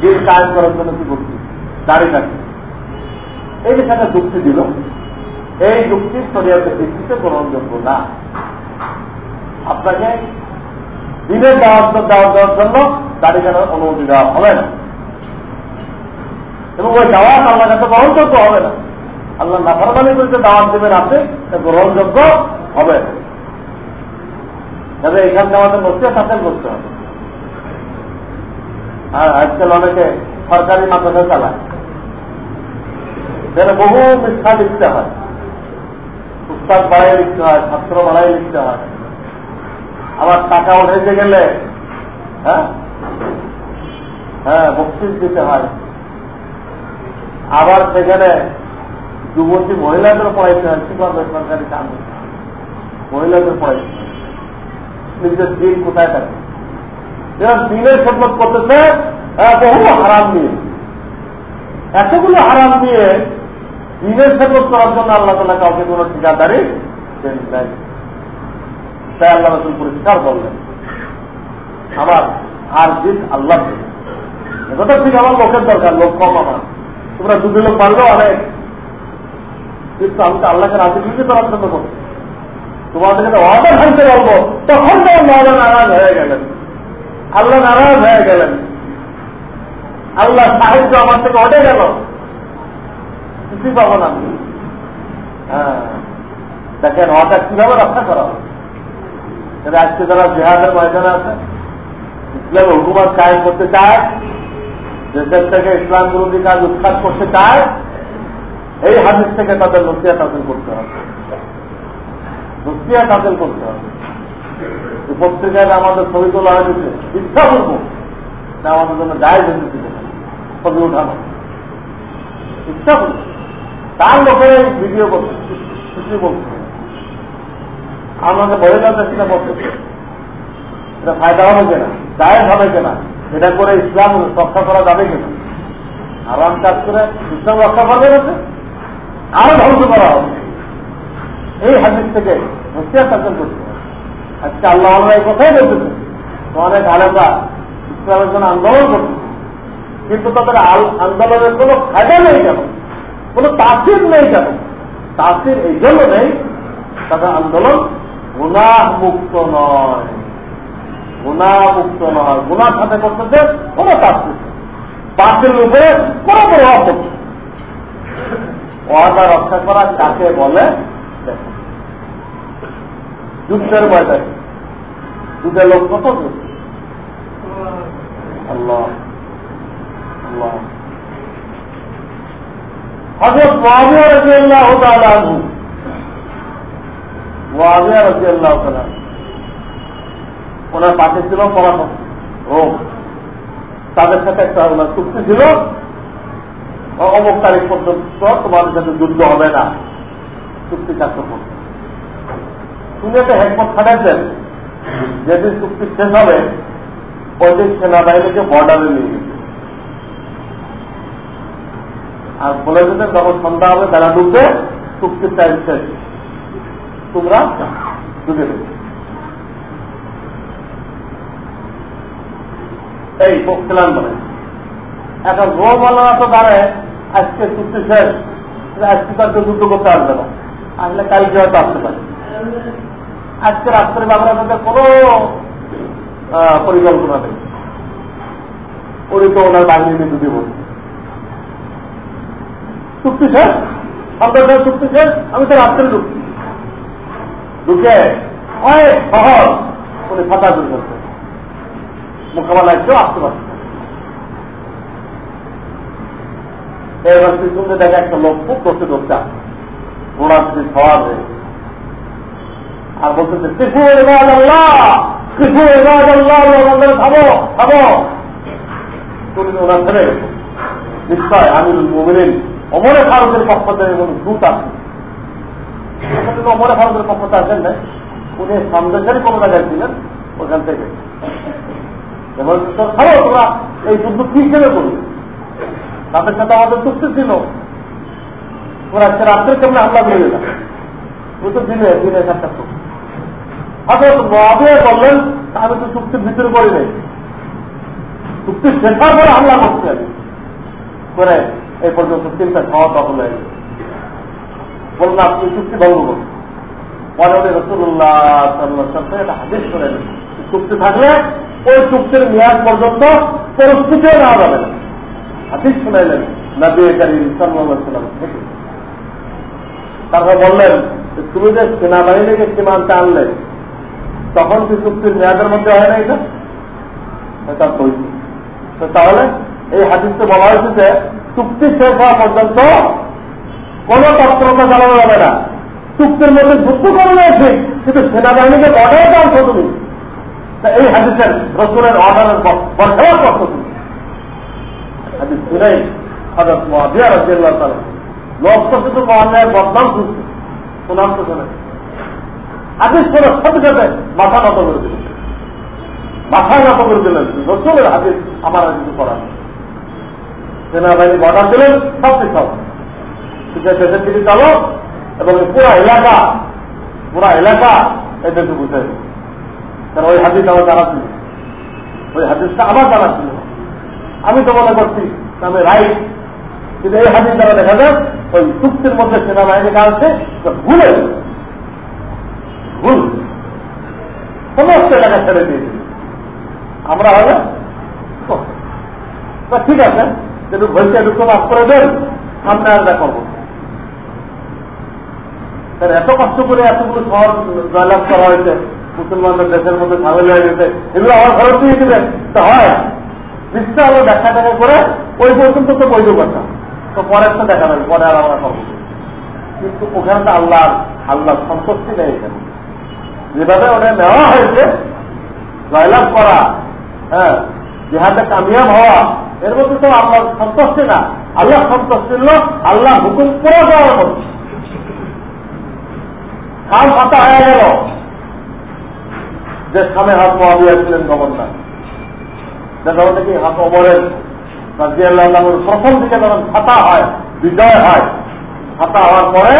দিন কাজ করার জন্য কি করছি? দাঁড়িয়ে থাকি এই যে একটা যুক্তি দিল। এই যুক্তি শরীয়তের ভিত্তিতে গ্রহণযোগ্য না। আপনাকে দিনের দাওয়াত দাওয়াত দেওয়ার জন্য দাড়ি কেনার অনুমতি দেওয়া হবে না। এবং ওই দাওয়াত আল্লাহ কাছে গ্রহণযোগ্য হবে না। আল্লাহ নাফারমানি করতে দাওয়াত দেবেন আপনি গ্রহণযোগ্য হবে না। তবে এখানে আমাদের নসিয়া হাসিল করতে হবে। আর আজকাল অনেকে সরকারি মাদ্রাসা চালায়। যেন বহু মিথ্যা লিখতে হয়। উস্তাদ বাড়াই লিখতে হয়, ছাত্র বাড়াই লিখতে হয়। আবার টাকা উঠেতে গেলে হ্যাঁ? হ্যাঁ বক্সিস দিতে হয়। আবার সেখানে যুবতী মহিলাদের পড়াইতে হয়। কি করবে সরকারি কাম মহিলাদের পড়াইতে নিজের দিন কোথায় থাকে? এরা দিনের খেদমত করতেছে বহু হারাম নিয়ে। এতগুলো হারাম নিয়ে দিনের খেদমত করার জন্য আল্লাহ তালা কাউকে কোন ঠিকাদারি দেন তাই আল্লাহ রসুল পরিষ্কার বললেন আমার আর জিত আল্লাহ এটা ঠিক আমার লোকের দরকার, লোক কম আমার। তোমরা দুটি লোক পারবে অনেক। কিন্তু আমি তো আল্লাহকে রাজি খুশি করার জন্য করছি তোমাদেরকে অর্ডার ভাঙতে বলব তখন তো মহারা নারাজ হয়ে গেলেন। আল্লাহ নারাজ হয়ে গেলেন। আল্লাহ সাহায্য আমার থেকে অটে গেল। কিছুই পাবো না হ্যাঁ। দেখেন, অর্ডার কীভাবে রক্ষা করা হবে আজকে যারা জেহাদের ময়দানে আছে, ইসলাম হুকুমাত কায়েম করতে চায়, দেশের থেকে ইসলাম বিরোধী কাজ উৎখাত করতে চায়, এই হাদিস থেকে তাদের নসিয়া হাসিল করতে হবে। নসিয়া হাসিল করতে হবে। পত্রিকায় আমাদের ছবি তোলা হয়েছে ইচ্ছা করব আমাদের জন্য গায়ে যেতে ছবি উঠানো ইচ্ছা করব তার লোকের ভিডিও করছে, কিছু বলছে আমাকে বহিলা চেষ্টা করতে এটা ফায়দা হবে কিনা দায়ের হবে কিনা, এটা করে ইসলাম রক্ষা করা যাবে কিনা। আরাম কাজ করে ইসলাম রক্ষা করবে না আরও ধ্বংস করা হবে। এই হাদিস থেকে শাসন করতে আজকে আল্লাহ এই কথাই বলতেছে। অনেক আলাদা ইসলামের জন্য আন্দোলন করছে। কিন্তু তাদের আন্দোলনের কোন ফায়দা নেই কেন? কোন তাসির নেই কেন? তাসির এই জন্য নেই, তাদের আন্দোলন গুনাহ মুক্ত নয়। গুনাহ মুক্ত নয়। গুনার সাথে করতেছে কোন তাসির তাসির উপরে কোন প্রভাব পড়ছে রক্ষা করা কাকে বলে? যুদ্ধের ময়দানে যুদ্ধের লোক কত ওনার পাশে ছিল পরামর্শ রোম তাদের সাথে একটা ওনার চুক্তি ছিল, অমুক তারিখ পর্যন্ত তোমাদের সাথে যুদ্ধ হবে না। চুক্তি কার্য করবে তুমি একটা হেকমত খাটাচ্ছেন যেদিন চুক্তি শেষ হবে ওই দিন সেনাবাহিনীকে বর্ডারে নিয়ে গেছে আর বলে দিতেন যখন সন্ধ্যা হবে তারা ঢুকবে চুক্তির টাইম শেষ। তোমরা ঢুকে দেবে এই বক্তলাম বলে এখন রোমালা তো দাঁড়ায়, আজকে চুক্তি শেষ আজকে তার যুদ্ধ করতে আসবে না। আসলে কালকে হয়তো আসতে পারে। আজকে রাত্রে বাংলার সাথে কোন পরিকল্পনা নেই। উনি তো ওনার বাহিনী নিয়ে যদি বলছি চুক্তি শেষ? সন্ধ্যা চুক্তি শেষ? আমি তো রাত্রে ঢুকছি। ঢুকে অনেক সহজ উনি ফাঁকা করে ফেলছে। মোকাবেলায় কেউ আসতে পারছে এবার পিছনে দেখে একটা লোক খুব করতে ঢুকতে ঘোড়া যদি খাওয়া যায় আর বলতেছে কিছু এবার আল্লাহ কিছু এবার খাব খাব। তুমি ওনার ছেড়ে নিশ্চয় আমি মোমিনিন অমরে ফারুকের পক্ষ থেকে কোন দূত আছে অমরে ফারুকের পক্ষ থেকে আসেন না, উনি সন্দেশেরই কোনো জায়গায় ছিলেন, ওখান থেকে। এবং খাব তোমরা এই যুদ্ধ কি হিসেবে করবে তাদের সাথে আমাদের চুক্তি ছিল ওরা রাত্রে কেমন হামলা করে দিলাম তো দিনে দিনে একটা অথচ মহাবিয়া বললেন, আমি তো চুক্তির ভিতরে করি নাই। চুক্তি শেখার পরে হামলা করছি আমি করে এই পর্যন্ত তিনটা খাওয়া দখল হয়ে গেছে। বললাম, আপনি চুক্তি ভঙ্গ করুন। পরে উনি রসুল্লাহ সাথে একটা হাদিস করে চুক্তি থাকলে ওই চুক্তির মেয়াদ পর্যন্ত পরিস্থিতিও নেওয়া যাবে না। হাদিস শুনাইলেন নবী করিম সাল্লাম তারপর বললেন তুমি যে সেনাবাহিনীকে সীমান্তে আনলে তখন কি চুক্তির মেয়াদের মধ্যে হয় না এটা? এটা বলছি তাহলে এই হাদিসে বলা হয়েছে যে চুক্তি শেষ হওয়া পর্যন্ত কোন তৎপরতা চালানো যাবে না। চুক্তির মধ্যে যুক্ত করে রয়েছে কিন্তু সেনাবাহিনীকে অর্ডার দাও তুমি এই হাদিসের রসুলের অর্ডারের বর্ষাবার করছ তুমি হাদিস শুনেই হাজার মহাবিয়া রাজিয়াল্লাহ তালা লোক তো শুধু মহান্যায়ের বদনাম শুনছে। সুনাম তো শোনে হাদিস করে সাথে সাথে মাথা নত করে দিলেন মাথা নত করে দিলেন। রসুলের হাদিস আমার আর কিছু করার সেনাবাহিনী অর্ডার দিলেন, সব কিছু হবে। দেশের দিকে চলো, এবং পুরা এলাকা পুরা এলাকা এদেরকে বুঝে কারণ ওই হাদিস আমার জানা ছিল। ওই হাদিসটা আমার জানা ছিল। আমি তো মনে করছি আমি রাইট কিন্তু এই হাদিস দ্বারা দেখা যায়, ওই চুক্তির মধ্যে সেনাবাহিনী কাছে ভুলে ভুল। সমস্ত এলাকা ছেড়ে দিয়েছি। আমরা হলে ঠিক আছে যেটু ভৈকে ঢুকে মাফ করে দেন সামনে আমরা করব। এত কষ্ট করে এতগুলো শহর জয়লাভ করা হয়েছে, মুসলমানদের দেশের মধ্যে সামিল হয়ে গেছে, এগুলো আমার খরচ দিয়ে দিবে তা হয়। নিশ্চয় আমরা দেখা দেখা করে ওই পর্যন্ত তো বৈধ কথা। তো পরে তো দেখা যাবে, পরে আর আমরা করব কিন্তু ওখানে তো আল্লাহ আল্লাহ সন্তুষ্টি নেই এখানে। যেভাবে ওটা নেওয়া হয়েছে, জয়লাভ করা হ্যাঁ যেহাতে কামিয়াব হওয়া, এর মধ্যে তো আল্লাহ সন্তুষ্টি না। আল্লাহ সন্তুষ্টি হল আল্লাহ হুকুম পুরো দেওয়ার মধ্যে খাল ফাতা হয়ে গেল। যে সামনে হাত মহাবিয়া ছিলেন গভর্নর। দেখা হচ্ছে কি হাত অমরের। প্রথম দিকে যখন ফাতা হয়, বিজয় হয় ফাতা হওয়ার পরে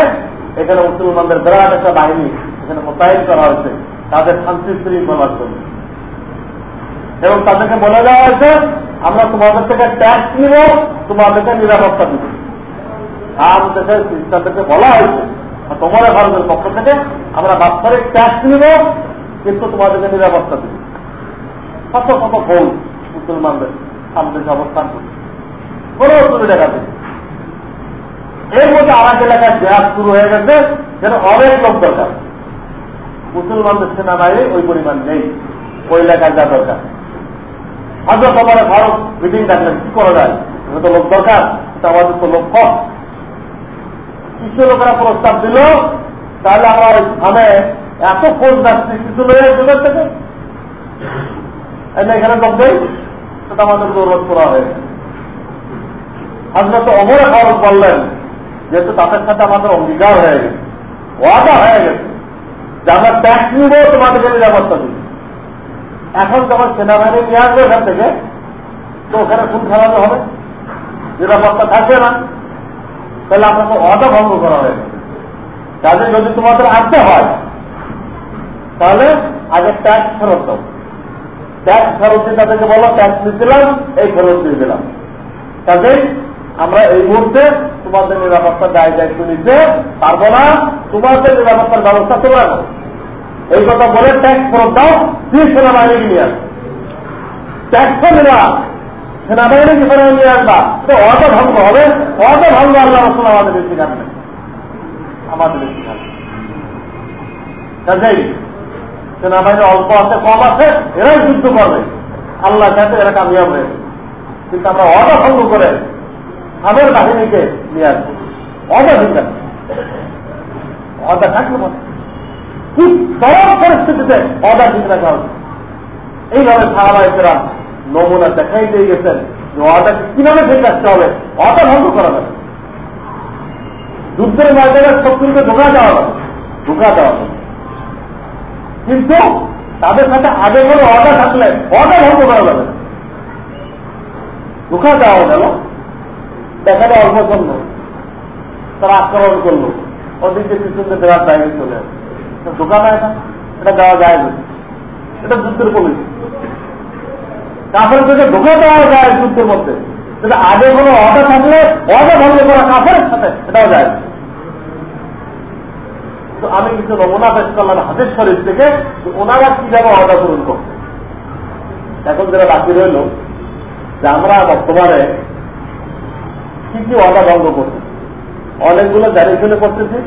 এখানে মুসলমানদের বিরাট একটা বাহিনী এখানে মোতায়েন করা হয়েছে, তাদের শান্তি শৃঙ্খলার জন্য। এবং তাদেরকে বলে দেওয়া হয়েছে, আমরা তোমাদের থেকে ট্যাক্স নিব, তোমাদেরকে নিরাপত্তা দিব। আর দেশের খ্রিস্টানদেরকে বলা হয়েছে তোমার ভারতের পক্ষ থেকে আমরা বাৎসরিক ট্যাক্স নিব, কিন্তু তোমাদেরকে নিরাপত্তা দিব। কত কত ভুল মুসলমানদের সামনে অবস্থান করছে কোনো অসুবিধা নেই। এর মধ্যে এক এলাকায় দেয়াস শুরু হয়ে গেছে, যেন অনেক লোক দরকার। মুসলমানদের সেনাবাহিনী ওই পরিমাণ নেই। ওই এলাকায় যা দরকার। হয়তো তোমার ভারত মিটিং ডাকলেন কি করা যায়? তো লোক দরকার আমাদের তো লোক কম। কিছু লোকেরা প্রস্তাব দিল, তাহলে আমার স্থানে এত ফোন যাচ্ছি কিছু লোকের থেকে এখানে লোক দেয় সেটা আমাদের অনুরোধ করা হয়েছে। তো অমরে খরচ বললেন, যেহেতু তাদের সাথে আমাদের অঙ্গীকার হয়ে গেছে, ওয়াদা হয়ে গেছে যে আমরা ট্যাক্স নিব, তোমাদের জন্য নিরাপত্তা দিব এখন যখন সেনাবাহিনী নিয়ে আসবে ওখান থেকে, তো ওখানে খুন খেলানো হবে। নিরাপত্তা থাকবে না। তাহলে আপনাকে অদা ভঙ্গ করা হয়েছে তাদের যদি তোমাদের আনতে হয়, তাহলে আগে ট্যাক্স ফেরত দাও। ট্যাক্স ফেরত দিয়ে তাদেরকে বলো ট্যাক্স দিয়েছিলাম এই ফেরত দিয়ে দিলাম। কাজেই আমরা এই মুহূর্তে তোমাদের নিরাপত্তা দায় দায়িত্ব নিতে পারব না, তোমাদের নিরাপত্তার ব্যবস্থা তোমরা করো। এই কথা বলে ট্যাক্স ফেরত দাও, দিয়ে সেনাবাহিনী নিয়ে আসবে ট্যাক্সও নেওয়া সেনাবাহিনী যেখানে নিয়ে আসবা। তো অত ভঙ্গ হবে অত ভঙ্গ আল্লাহ রসুল আমাদের বেশি জানবে আমাদের বেশি কাজেই সেনাবাহিনী অল্প আছে, কম আছে, এরাই যুদ্ধ করবে। আল্লাহ চাইতে এরা কামিয়াব হয়েছে কিন্তু আমরা অদা ভঙ্গ করে আমাদের বাহিনীকে নিয়ে আসব। অদা আছে অদা থাকলে কি চরম পরিস্থিতিতে অদা ঠিক রাখা হবে এইভাবে সাহাবা এসেরা নমুনা দেখাই দিয়ে গেছেন যে অদাকে কীভাবে ঠিক রাখতে হবে অদা ভঙ্গ করা যাবে। যুদ্ধের ময়দানে শত্রুকে ঢোকা দেওয়া হবে ঢোকা দেওয়া হবে। কিন্তু তাদের সাথে আগে কোনো অর্ডার থাকলে অর্ডার ভঙ্গ করা যাবে ধোকা দেওয়া গেল যায় অল্প করল। তারা আক্রমণ করল। ওদিকে পিছনে দেওয়ার দায়িত্ব চলে আসে। ধোকা দেয় না, এটা দেওয়া যায় না। এটা যুদ্ধের কমিটি। কাপড় থেকে ধোকা দেওয়া যায় যুদ্ধের মধ্যে। কিন্তু আগে কোনো অর্ডার থাকলে, অর্ডার ভঙ্গ করা কাপড়ের সাথে, এটাও যায় তো আমি কিছু নমুনা পেশ করলাম হাতের শরীর থেকে ওনারা কীভাবে অর্ডার পূরণ করছে এখন যারা বাকি রইল, যে আমরা বর্তমানে কি কি অর্ডার ভঙ্গ করছি। অনেকগুলো জানি ফেলে করতেছি,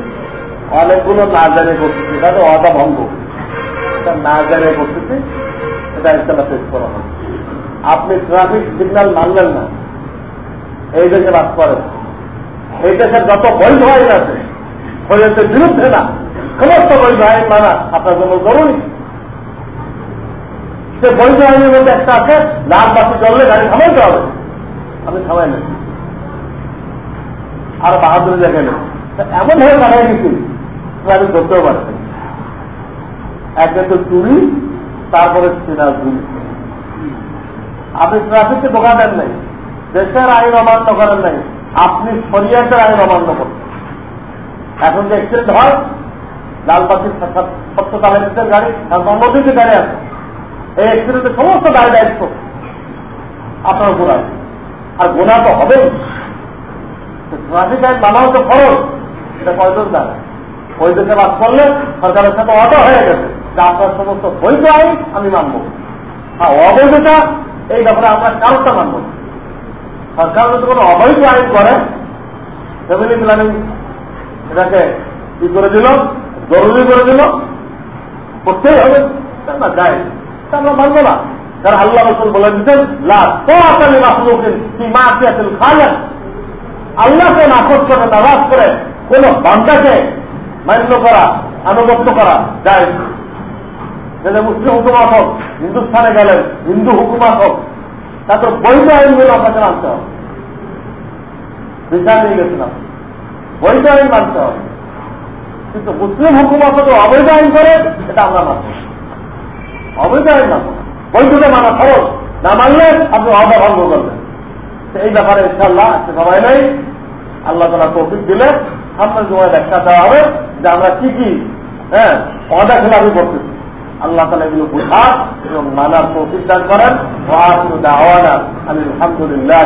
অনেকগুলো না জানিয়ে করতেছি। এটা তো অর্ডার ভঙ্গ। এটা না জানিয়ে করতেছি, এটা ইনশাল্লাহ শেষ করা হবে। আপনি ট্রাফিক সিগন্যাল মানলেন না। এই দেশে বাস করেন। এই দেশের যত বৈধ আইন আছে শরীরের বিরুদ্ধে না। সমস্ত বৈধ আইন মানা আপনার জন্য জরুরি। সে বৈধ আইনের মধ্যে একটা আছে লাল বাসি চললে গাড়ি থামাইতে হবে। আমি থামাই না আর বাহাদুর দেখেন এমন ভাবে পাঠাই গেছি আমি ধরতেও পারছি একে তো চুরি, তারপরে চেনা চুরি। আপনি ট্রাফিককে ধোকা দেন নাই, দেশের আইন অমান্য করেন নাই, আপনি শরিয়াতের আইন অমান্য করছেন এখন যে এক্সিডেন্ট হয় লালবাতির সত্য তালের গাড়ি অন্যদিকে গাড়ি আছে। এই অ্যাক্সিডেন্টের সমস্ত দায় দায়িত্ব আপনার উপর আর গোনা তো হবেই। ট্রাফিক আইন করলে সরকারের সাথে অটো হয়ে গেছে। যে আপনার সমস্ত বৈধ আইন আমি মানব। আর অবৈধতা, এই ব্যাপারে আমরা কারোটা মানব সরকার যদি কোনো অবৈধ আইন করে ফ্যামিলি প্ল্যানিং এটাকে কি করে দিল, জরুরি করে দিল, করতেই হবে। না যায় আমরা মানবো না। কারণ আল্লাহ রসুল বলে দিচ্ছেন লাভ মাসলুকিন কি মা আছেন খালেন আল্লাহকে নাকচ করে নারাজ করে কোন বান্দাকে মান্য করা, আনুগত্য করা যায় যেটা মুসলিম হুকুমাত হোক, হিন্দুস্থানে গেলেন, হিন্দু হুকুমাত হোক তাদের বৈধ আইনগুলো আপনাকে মানতে হবে। বিচার নিয়ে গেছিলাম। বৈধ আইন মানতে হবে। কিন্তু মুসলিম হুকুমত তো অবৈধ আইন করে, এটা আমরা মানব অবৈধ আইন মানব বৈধতা মানা খরচ না মানলে আপনি অদা ভঙ্গ করবেন। এই ব্যাপারে ইনশাল্লাহ সময় নেই। আল্লাহ তালা তৌফিক দিলে সামনের সময় দেখা দেওয়া হবে যে আমরা কি কি হ্যাঁ অদা করতেছি আল্লাহ তালা এগুলো বুঝার এবং মানার তৌফিক দান করেন। আলহামদুলিল্লাহ